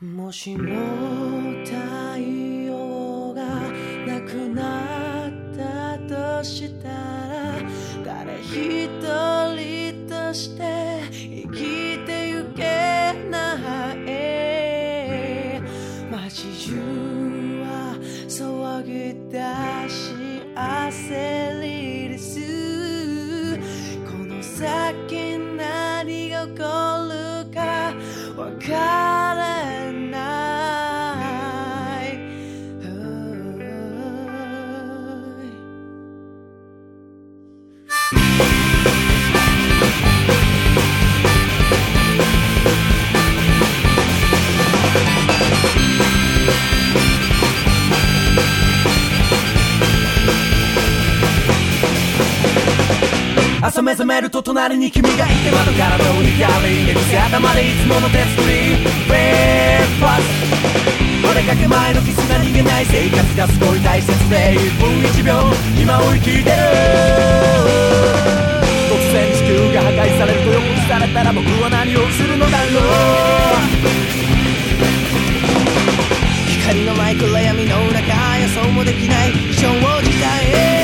もしも太陽がなくなったとしたら誰一人として生きてゆけない街中は騒ぎ出し焦りです朝目覚めると隣に君がいて窓からどうにか歩いてく姿までいつもの手作りブレーファスお出かけ前のキスが逃げない生活がすごい大切で1分1秒今を生きてる突然地球が破壊されると予告されたら僕は何をするのだろう光のない暗闇の中予想もできない。異常事態も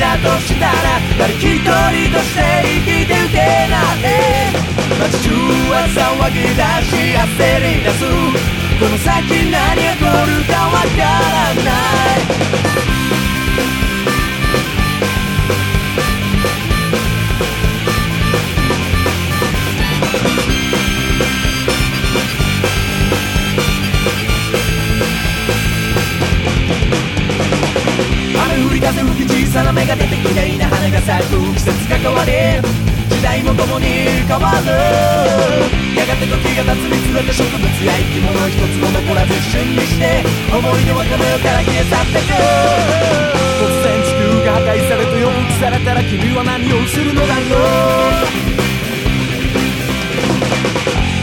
なったとしたら誰一人として生きてゆけない。街中は騒ぎ出し焦り出す。この先何が起こるかわか時代も共に変わる。やがて時が経つにつれて植物や生き物一つも残らず一瞬にして思い出はこの世から消え去ってく。突然地球が破壊されて予告されたら君は何をするのだろう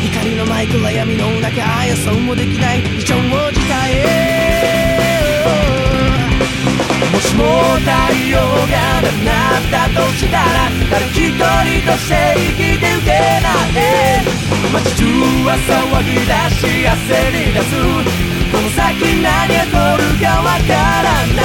光のない暗闇の中予想もできない。異常事態もしも太陽がとして生きてゆけない。街中は騒ぎ出し焦り出す。この先何が起こるかわからない。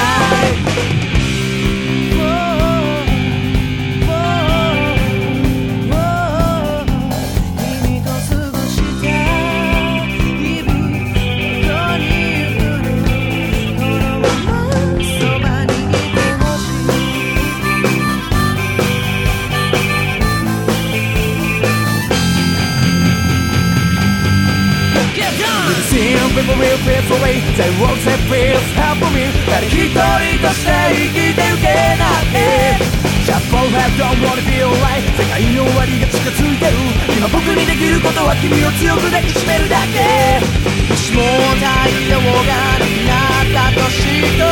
People will fades away The world that feels help me 誰一人として生きてゆけない Just for have don't wanna feel right 世界の終わりが近づいてる今僕にできることは君を強く抱きしめるだけもしも太陽がなくなったとした